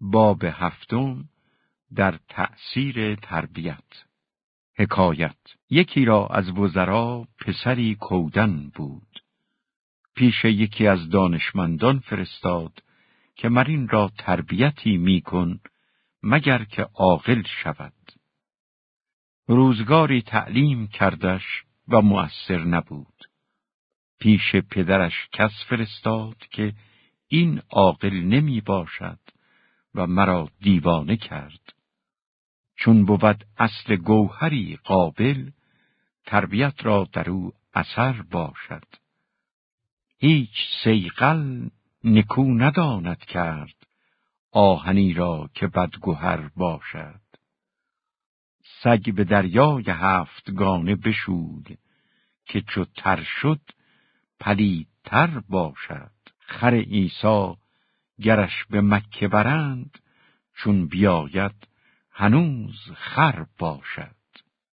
باب هفتم در تأثیر تربیت. حکایت. یکی را از وزرا پسری کودن بود. پیش یکی از دانشمندان فرستاد که مرین را تربیتی میکن مگر که عاقل شود. روزگاری تعلیم کردش و مؤثر نبود. پیش پدرش کس فرستاد که این عاقل نمی باشد. و مرا دیوانه کرد. چون بود اصل گوهری قابل تربیت را در او اثر باشد. هیچ سیقل نکو نداند کرد آهنی را که بدگوهر باشد. سگ به دریای هفتگانه بشود که چو تر شد پلیدتر باشد. خر عیسی گرش به مکه برند چون بیاید هنوز خر باشد.